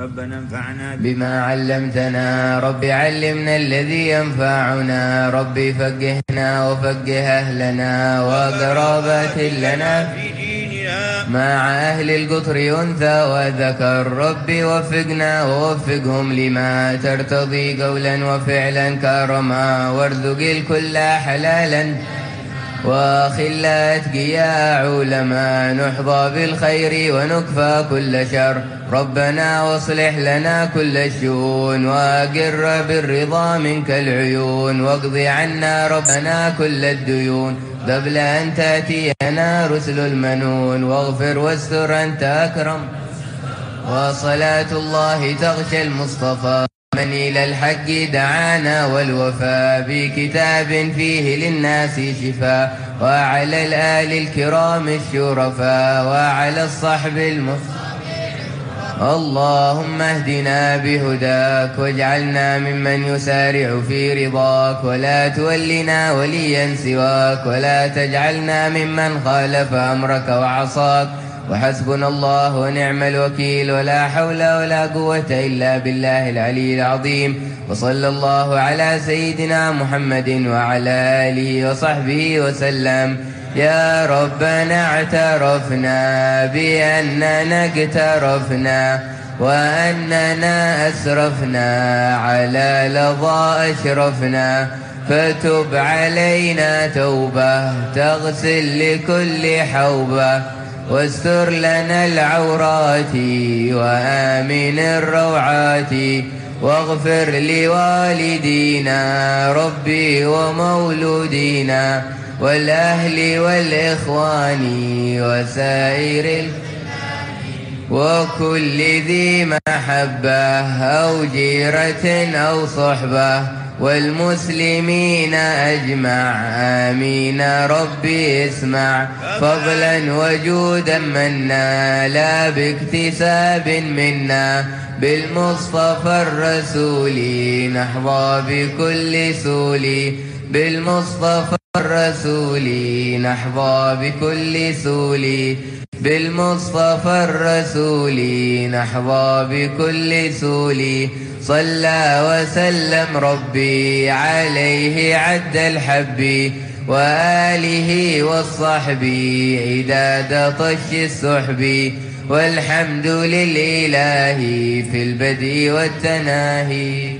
ربنا انفعنا بما علمتنا. رب علمنا الذي ينفعنا. رب فقهنا وفقه أهلنا. وقرابات لنا. في ديننا مع أهل القطر أنثى وذكر. ربي وفقنا ووفقهم لما ترتضي قولا وفعلا كرما. وارزق الكل حلالا. وخلا أتقياء علما نحظى بالخير ونكفى كل شر. ربنا واصلح لنا كل الشؤون وأقر بالرضا منك العيون واقض عنا ربنا كل الديون. قبل أن تأتينا رسل المنون واغفر واستر أنت أكرم. وصلاة الله تغشى المصطفى. من إلى الحق دعانا والوفاء بكتاب فيه للناس شفاء وعلى الآل الكرام الشرفاء وعلى الصحب المصطفى اللهم اهدنا بهداك واجعلنا ممن يسارع في رضاك ولا تولنا وليا سواك ولا تجعلنا ممن خالف أمرك وعصاك وحسبنا الله ونعم الوكيل. ولا حول ولا قوة إلا بالله العلي العظيم. وصلى الله على سيدنا محمد وعلى آله وصحبه وسلم. يا ربنا اعترفنا بأننا اقترفنا وأننا أسرفنا على لظى أشرفنا. فتب علينا توبة تغسل لكل حوبة. واستر لنا العورات وآمن الروعات واغفر لوالدينا ربي ومولودينا والأهل والإخوان وسائر ال... وكل ذي محبة أو جيرة أو صحبة والمسلمين أجمع. آمين. ربي اسمع. فضلا وجودا منا لا باكتساب منا. بالمصطفى الرسول نحظى بكل سول بالمصطفى الرسول نحظى بكل سول بالمصطفى الرسول نحظى بكل سول صلى وسلم ربي عليه عد الحب. وآله والصحب عداد طش السحب. والحمد للإله في البدء والتناهي.